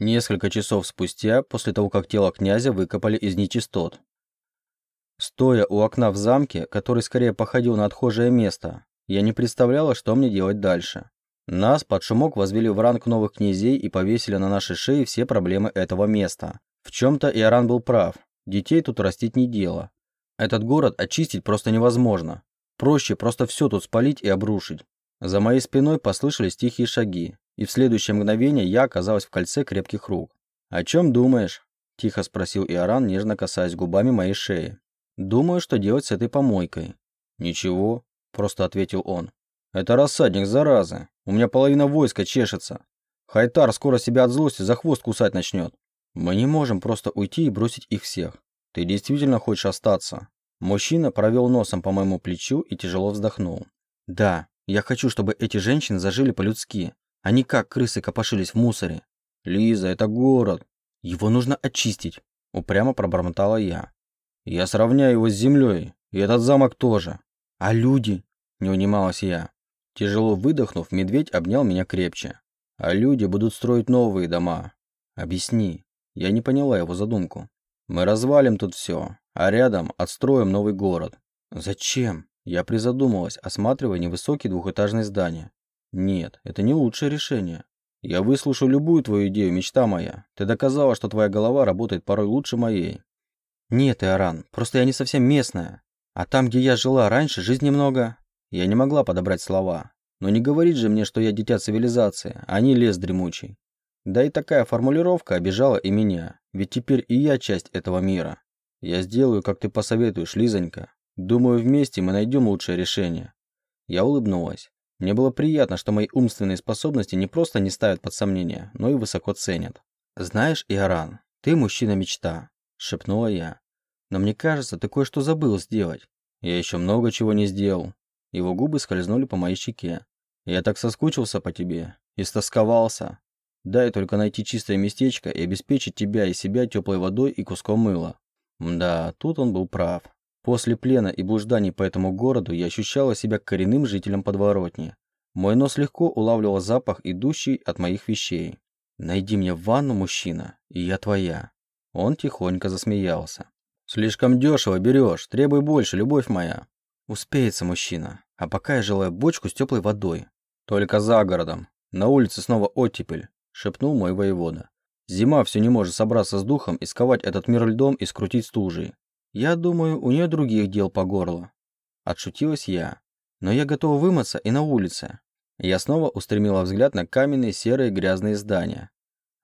Несколько часов спустя, после того, как тело князя выкопали из нечистот. Стоя у окна в замке, который скорее походил на отхожее место, я не представляла, что мне делать дальше. Нас под шумок возвели в ранг новых князей и повесили на наши шеи все проблемы этого места. В чем-то Иоран был прав. Детей тут растить не дело. Этот город очистить просто невозможно. Проще просто все тут спалить и обрушить. За моей спиной послышались тихие шаги, и в следующее мгновение я оказалась в кольце крепких рук. «О чем думаешь?» – тихо спросил Иоран, нежно касаясь губами моей шеи. «Думаю, что делать с этой помойкой». «Ничего», – просто ответил он. «Это рассадник заразы. У меня половина войска чешется. Хайтар скоро себя от злости за хвост кусать начнет. Мы не можем просто уйти и бросить их всех. Ты действительно хочешь остаться?» Мужчина провел носом по моему плечу и тяжело вздохнул. «Да, я хочу, чтобы эти женщины зажили по-людски, а не как крысы копошились в мусоре. Лиза, это город. Его нужно очистить», – упрямо пробормотала я. «Я сравняю его с землей, и этот замок тоже. А люди?» – не унималась я. Тяжело выдохнув, медведь обнял меня крепче. «А люди будут строить новые дома. Объясни». Я не поняла его задумку. «Мы развалим тут все, а рядом отстроим новый город». «Зачем?» Я призадумалась, осматривая невысокие двухэтажные здания. «Нет, это не лучшее решение. Я выслушаю любую твою идею, мечта моя. Ты доказала, что твоя голова работает порой лучше моей». «Нет, Иоран, просто я не совсем местная. А там, где я жила раньше, жизни много. Я не могла подобрать слова. Но не говорит же мне, что я дитя цивилизации, а не лес дремучий. Да и такая формулировка обижала и меня, ведь теперь и я часть этого мира. Я сделаю, как ты посоветуешь, Лизонька. Думаю, вместе мы найдем лучшее решение. Я улыбнулась. Мне было приятно, что мои умственные способности не просто не ставят под сомнение, но и высоко ценят. «Знаешь, Иоран, ты мужчина-мечта», – шепнула я. «Но мне кажется, ты кое-что забыл сделать. Я еще много чего не сделал. Его губы скользнули по моей щеке. «Я так соскучился по тебе. Истосковался. Дай только найти чистое местечко и обеспечить тебя и себя теплой водой и куском мыла». Да, тут он был прав. После плена и блужданий по этому городу я ощущала себя коренным жителем подворотни. Мой нос легко улавливал запах, идущий от моих вещей. «Найди мне ванну, мужчина, и я твоя». Он тихонько засмеялся. «Слишком дешево берешь, требуй больше, любовь моя». Успеется мужчина. А пока я желаю бочку с теплой водой. Только за городом. На улице снова оттепель, шепнул мой воевода. Зима все не может собраться с духом и сковать этот мир льдом и скрутить стужей. Я думаю, у нее других дел по горло. Отшутилась я. Но я готова вымыться и на улице. Я снова устремила взгляд на каменные серые грязные здания.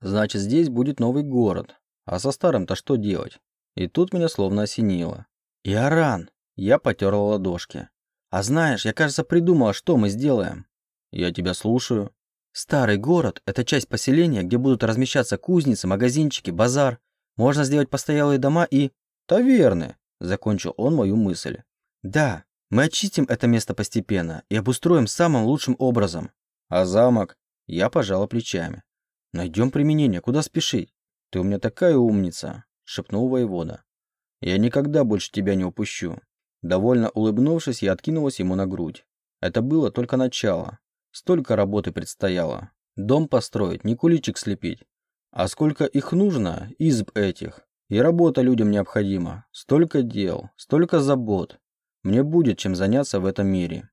Значит, здесь будет новый город. А со старым-то что делать? И тут меня словно осенило. Иоран! Я потерла ладошки. «А знаешь, я, кажется, придумала, что мы сделаем». «Я тебя слушаю». «Старый город – это часть поселения, где будут размещаться кузницы, магазинчики, базар. Можно сделать постоялые дома и...» «Таверны», – закончил он мою мысль. «Да, мы очистим это место постепенно и обустроим самым лучшим образом». «А замок?» Я пожала плечами. «Найдем применение, куда спешить?» «Ты у меня такая умница», – шепнул воевода. «Я никогда больше тебя не упущу. Довольно улыбнувшись, я откинулась ему на грудь. Это было только начало. Столько работы предстояло. Дом построить, не куличик слепить. А сколько их нужно, изб этих. И работа людям необходима. Столько дел, столько забот. Мне будет чем заняться в этом мире.